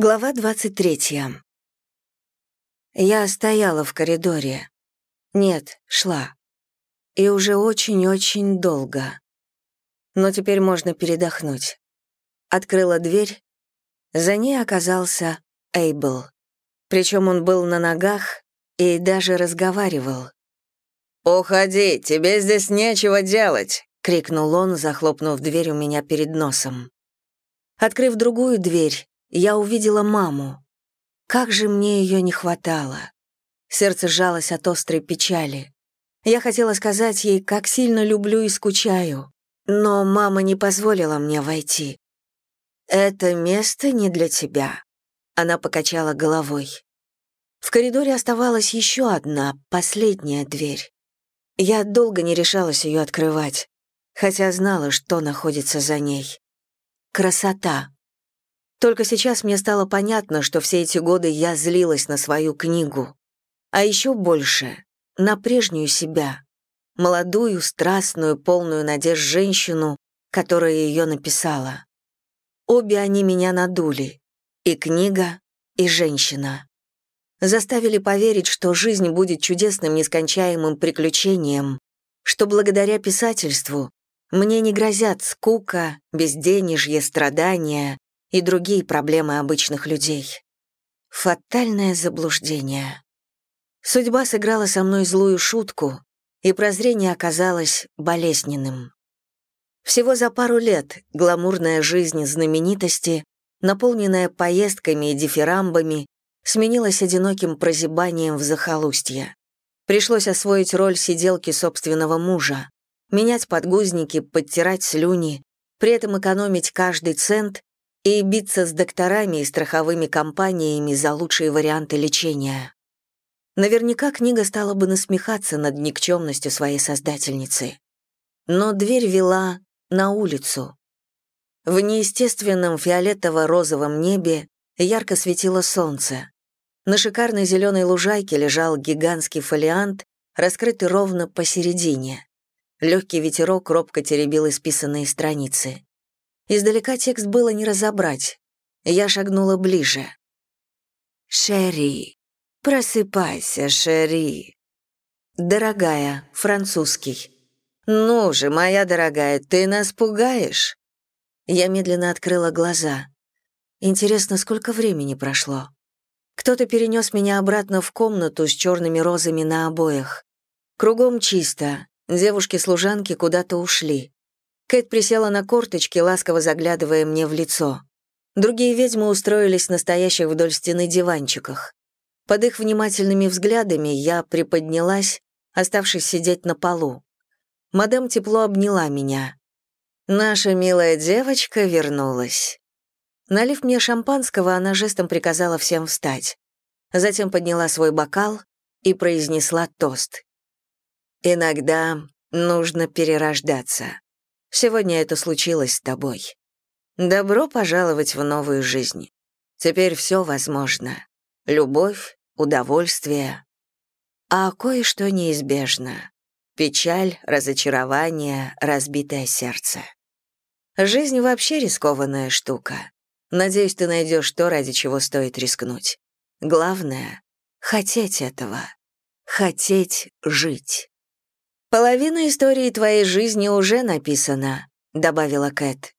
Глава 23. Я стояла в коридоре. Нет, шла. И уже очень-очень долго. Но теперь можно передохнуть. Открыла дверь. За ней оказался Эйбл. Причем он был на ногах и даже разговаривал. «Уходи, тебе здесь нечего делать!» — крикнул он, захлопнув дверь у меня перед носом. Открыв другую дверь, я увидела маму. Как же мне ее не хватало. Сердце сжалось от острой печали. Я хотела сказать ей, как сильно люблю и скучаю, но мама не позволила мне войти. «Это место не для тебя», — она покачала головой. В коридоре оставалась еще одна, последняя дверь. Я долго не решалась ее открывать, хотя знала, что находится за ней. Красота. Только сейчас мне стало понятно, что все эти годы я злилась на свою книгу. А еще больше — на прежнюю себя. Молодую, страстную, полную надежд женщину, которая ее написала. Обе они меня надули. И книга, и женщина. Заставили поверить, что жизнь будет чудесным нескончаемым приключением, что благодаря писательству мне не грозят скука, безденежье, страдания, и другие проблемы обычных людей. Фатальное заблуждение. Судьба сыграла со мной злую шутку, и прозрение оказалось болезненным. Всего за пару лет гламурная жизнь знаменитости, наполненная поездками и дифирамбами, сменилась одиноким прозябанием в захолустье. Пришлось освоить роль сиделки собственного мужа, менять подгузники, подтирать слюни, при этом экономить каждый цент и биться с докторами и страховыми компаниями за лучшие варианты лечения. Наверняка книга стала бы насмехаться над никчемностью своей создательницы. Но дверь вела на улицу. В неестественном фиолетово-розовом небе ярко светило солнце. На шикарной зеленой лужайке лежал гигантский фолиант, раскрытый ровно посередине. Легкий ветерок робко теребил исписанные страницы. Издалека текст было не разобрать. Я шагнула ближе. «Шерри, просыпайся, Шерри». «Дорогая, французский». «Ну же, моя дорогая, ты нас пугаешь?» Я медленно открыла глаза. Интересно, сколько времени прошло? Кто-то перенес меня обратно в комнату с черными розами на обоях. Кругом чисто, девушки-служанки куда-то ушли. Кэт присела на корточки, ласково заглядывая мне в лицо. Другие ведьмы устроились на стоящих вдоль стены диванчиках. Под их внимательными взглядами я приподнялась, оставшись сидеть на полу. Мадам тепло обняла меня. «Наша милая девочка вернулась». Налив мне шампанского, она жестом приказала всем встать. Затем подняла свой бокал и произнесла тост. «Иногда нужно перерождаться. Сегодня это случилось с тобой. Добро пожаловать в новую жизнь. Теперь все возможно. Любовь, удовольствие. А кое-что неизбежно. Печаль, разочарование, разбитое сердце. Жизнь вообще рискованная штука. Надеюсь, ты найдешь то, ради чего стоит рискнуть. Главное — хотеть этого. Хотеть жить. «Половина истории твоей жизни уже написана», — добавила Кэт.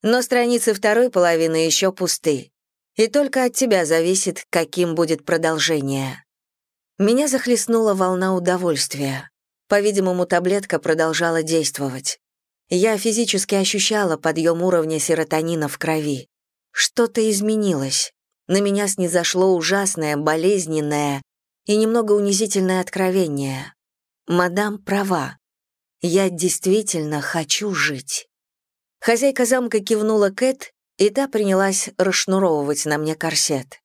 «Но страницы второй половины еще пусты, и только от тебя зависит, каким будет продолжение». Меня захлестнула волна удовольствия. По-видимому, таблетка продолжала действовать. Я физически ощущала подъем уровня серотонина в крови. Что-то изменилось. На меня снизошло ужасное, болезненное и немного унизительное откровение. Мадам права. Я действительно хочу жить. Хозяйка замка кивнула Кэт, и та принялась расшнуровывать на мне корсет.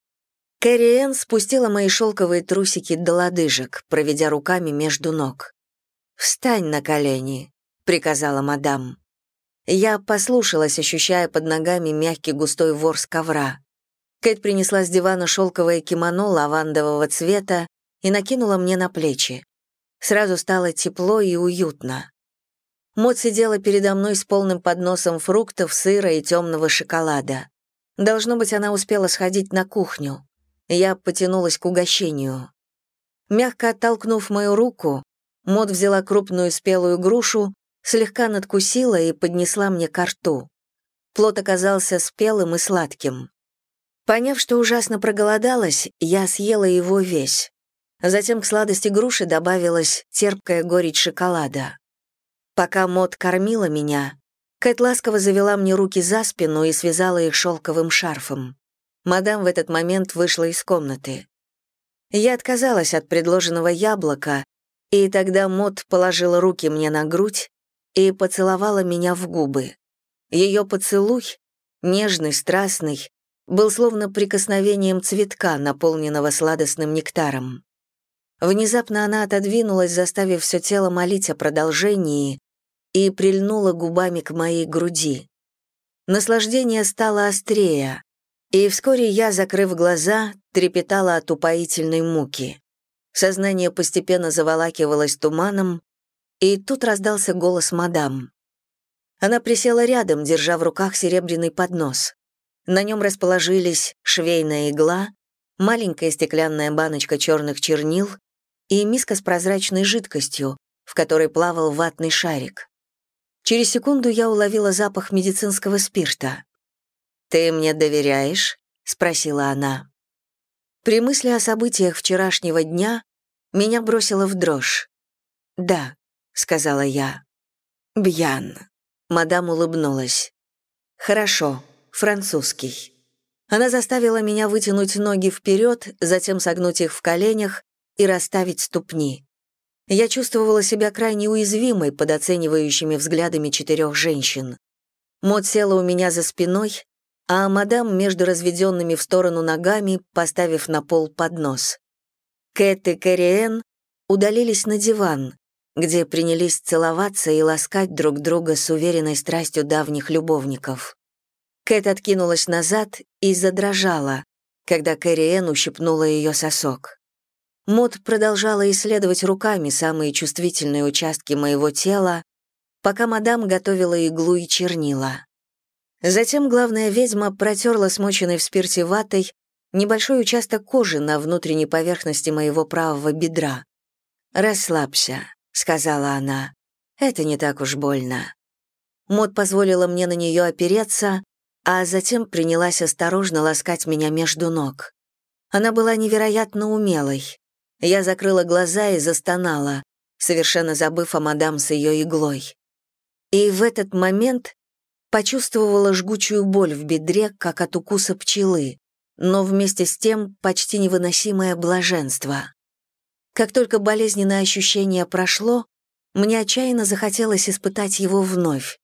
Кэрри Энн спустила мои шелковые трусики до лодыжек, проведя руками между ног. «Встань на колени», — приказала мадам. Я послушалась, ощущая под ногами мягкий густой ворс ковра. Кэт принесла с дивана шелковое кимоно лавандового цвета и накинула мне на плечи. Сразу стало тепло и уютно. Мот сидела передо мной с полным подносом фруктов, сыра и темного шоколада. Должно быть, она успела сходить на кухню. Я потянулась к угощению. Мягко оттолкнув мою руку, Мод взяла крупную спелую грушу, слегка надкусила и поднесла мне ко рту. Плод оказался спелым и сладким. Поняв, что ужасно проголодалась, я съела его весь. Затем к сладости груши добавилась терпкая горечь шоколада. Пока Мод кормила меня, Кэт ласково завела мне руки за спину и связала их шелковым шарфом. Мадам в этот момент вышла из комнаты. Я отказалась от предложенного яблока, и тогда Мод положила руки мне на грудь и поцеловала меня в губы. Ее поцелуй, нежный, страстный, был словно прикосновением цветка, наполненного сладостным нектаром. Внезапно она отодвинулась, заставив все тело молить о продолжении, и прильнула губами к моей груди. Наслаждение стало острее, и вскоре я, закрыв глаза, трепетала от упоительной муки. Сознание постепенно заволакивалось туманом, и тут раздался голос мадам. Она присела рядом, держа в руках серебряный поднос. На нем расположились швейная игла, маленькая стеклянная баночка черных чернил и миска с прозрачной жидкостью, в которой плавал ватный шарик. Через секунду я уловила запах медицинского спирта. «Ты мне доверяешь?» — спросила она. При мысли о событиях вчерашнего дня меня бросило в дрожь. «Да», — сказала я. «Бьян». Мадам улыбнулась. «Хорошо, французский». Она заставила меня вытянуть ноги вперед, затем согнуть их в коленях и расставить ступни. Я чувствовала себя крайне уязвимой под оценивающими взглядами четырех женщин. Мод села у меня за спиной, а мадам между разведенными в сторону ногами, поставив на пол поднос. Кэт и Кэрриэн удалились на диван, где принялись целоваться и ласкать друг друга с уверенной страстью давних любовников. Кэт откинулась назад и задрожала, когда Кэрриэн ущипнула ее сосок. Мод продолжала исследовать руками самые чувствительные участки моего тела, пока мадам готовила иглу и чернила. Затем главная ведьма протерла смоченной в спирте ватой небольшой участок кожи на внутренней поверхности моего правого бедра. «Расслабься», — сказала она. «Это не так уж больно». Мод позволила мне на нее опереться, а затем принялась осторожно ласкать меня между ног. Она была невероятно умелой. Я закрыла глаза и застонала, совершенно забыв о мадам с ее иглой. И в этот момент почувствовала жгучую боль в бедре, как от укуса пчелы, но вместе с тем почти невыносимое блаженство. Как только болезненное ощущение прошло, мне отчаянно захотелось испытать его вновь.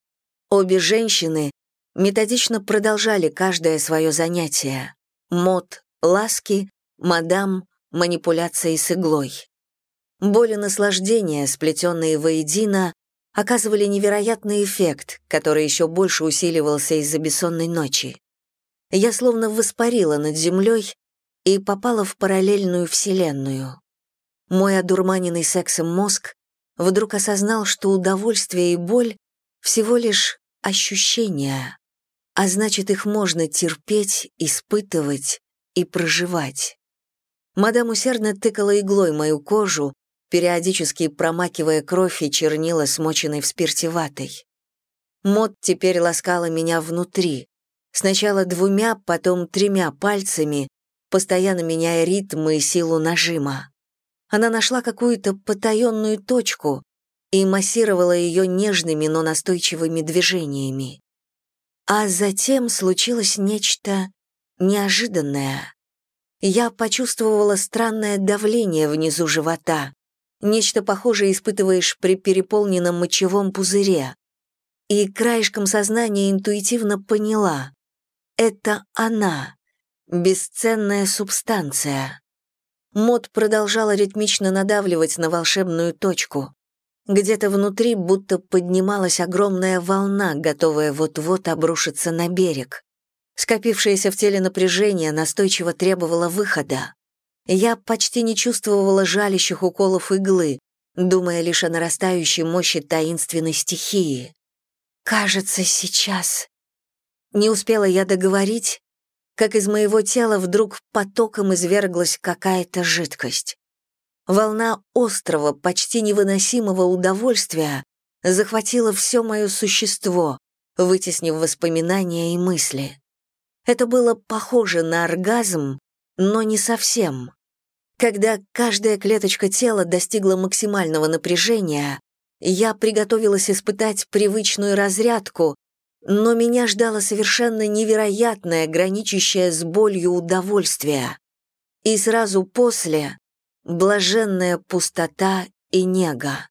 Обе женщины методично продолжали каждое свое занятие. Мод — ласки, мадам манипуляции с иглой. Боль и наслаждение, сплетенные воедино, оказывали невероятный эффект, который еще больше усиливался из-за бессонной ночи. Я словно воспарила над землей и попала в параллельную вселенную. Мой одурманенный сексом мозг вдруг осознал, что удовольствие и боль — всего лишь ощущения, а значит, их можно терпеть, испытывать и проживать. Мадам усердно тыкала иглой мою кожу, периодически промакивая кровь и чернила, смоченной в спирте ватой. Мод теперь ласкала меня внутри, сначала двумя, потом тремя пальцами, постоянно меняя ритм и силу нажима. Она нашла какую-то потаенную точку и массировала ее нежными, но настойчивыми движениями. А затем случилось нечто неожиданное я почувствовала странное давление внизу живота. Нечто похожее испытываешь при переполненном мочевом пузыре. И краешком сознания интуитивно поняла. Это она, бесценная субстанция. Мод продолжала ритмично надавливать на волшебную точку. Где-то внутри будто поднималась огромная волна, готовая вот-вот обрушиться на берег. Скопившееся в теле напряжение настойчиво требовало выхода. Я почти не чувствовала жалящих уколов иглы, думая лишь о нарастающей мощи таинственной стихии. «Кажется, сейчас...» Не успела я договорить, как из моего тела вдруг потоком изверглась какая-то жидкость. Волна острого, почти невыносимого удовольствия захватила все мое существо, вытеснив воспоминания и мысли. Это было похоже на оргазм, но не совсем. Когда каждая клеточка тела достигла максимального напряжения, я приготовилась испытать привычную разрядку, но меня ждало совершенно невероятное, граничащее с болью удовольствие. И сразу после блаженная пустота и нега.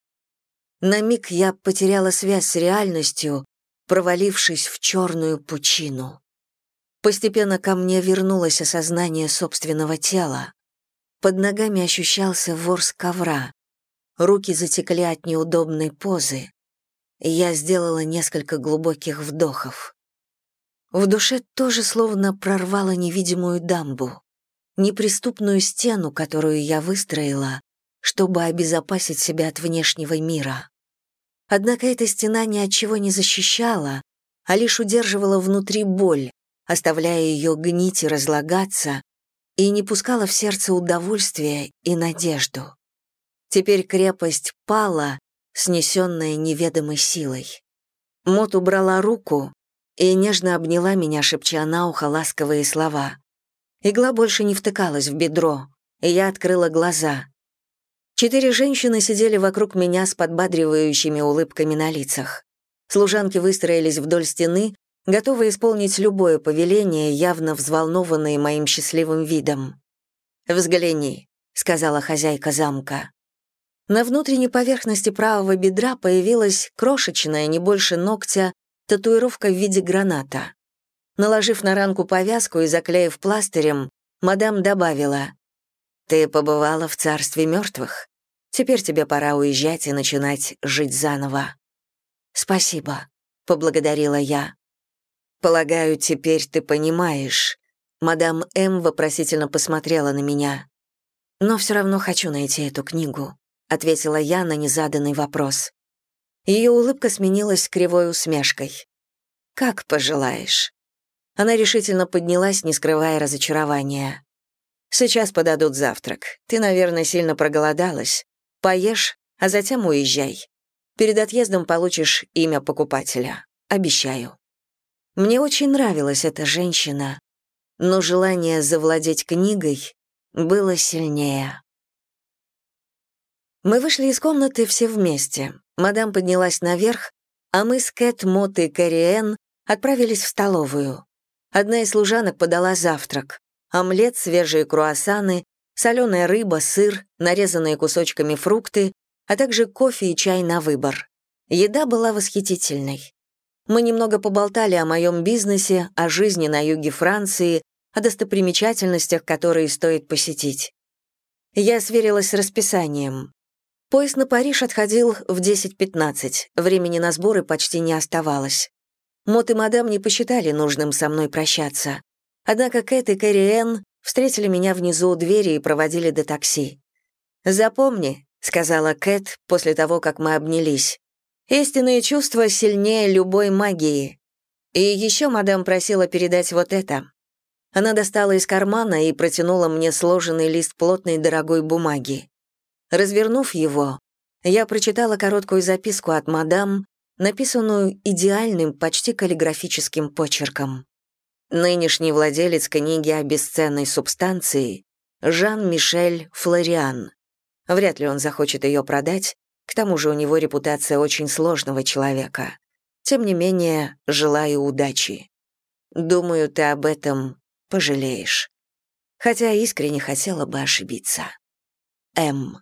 На миг я потеряла связь с реальностью, провалившись в черную пучину. Постепенно ко мне вернулось осознание собственного тела. Под ногами ощущался ворс ковра. Руки затекли от неудобной позы. Я сделала несколько глубоких вдохов. В душе тоже словно прорвало невидимую дамбу неприступную стену, которую я выстроила, чтобы обезопасить себя от внешнего мира. Однако эта стена ни от чего не защищала, а лишь удерживала внутри боль, оставляя ее гнить и разлагаться, и не пускала в сердце удовольствия и надежду. Теперь крепость пала, снесенная неведомой силой. Мот убрала руку и нежно обняла меня, шепча на ухо ласковые слова. Игла больше не втыкалась в бедро, и я открыла глаза. Четыре женщины сидели вокруг меня с подбадривающими улыбками на лицах. Служанки выстроились вдоль стены, готовые исполнить любое повеление, явно взволнованные моим счастливым видом. «Взгляни», — сказала хозяйка замка. На внутренней поверхности правого бедра появилась крошечная, не больше ногтя, татуировка в виде граната. Наложив на ранку повязку и заклеив пластырем, мадам добавила, «Ты побывала в царстве мертвых. Теперь тебе пора уезжать и начинать жить заново». «Спасибо», — поблагодарила я. «Полагаю, теперь ты понимаешь». Мадам М. вопросительно посмотрела на меня. «Но все равно хочу найти эту книгу», — ответила я на незаданный вопрос. Ее улыбка сменилась кривой усмешкой. «Как пожелаешь». Она решительно поднялась, не скрывая разочарования. «Сейчас подадут завтрак. Ты, наверное, сильно проголодалась. Поешь, а затем уезжай. Перед отъездом получишь имя покупателя. Обещаю». Мне очень нравилась эта женщина, но желание завладеть книгой было сильнее. Мы вышли из комнаты все вместе. Мадам поднялась наверх, а мы с Кэт, Мот и Кэрри отправились в столовую. Одна из служанок подала завтрак. Омлет, свежие круассаны, соленая рыба, сыр, нарезанные кусочками фрукты, а также кофе и чай на выбор. Еда была восхитительной. Мы немного поболтали о моем бизнесе, о жизни на юге Франции, о достопримечательностях, которые стоит посетить. Я сверилась с расписанием. Поезд на Париж отходил в 10.15, времени на сборы почти не оставалось. Мот и мадам не посчитали нужным со мной прощаться. Однако Кэт и Кэрри Энн встретили меня внизу у двери и проводили до такси. «Запомни», — сказала Кэт после того, как мы обнялись, «истинные чувства сильнее любой магии». И еще мадам просила передать вот это. Она достала из кармана и протянула мне сложенный лист плотной дорогой бумаги. Развернув его, я прочитала короткую записку от мадам, написанную идеальным, почти каллиграфическим почерком. Нынешний владелец книги о бесценной субстанции — Жан-Мишель Флориан. Вряд ли он захочет ее продать, к тому же у него репутация очень сложного человека. Тем не менее, желаю удачи. Думаю, ты об этом пожалеешь. Хотя искренне хотела бы ошибиться. М.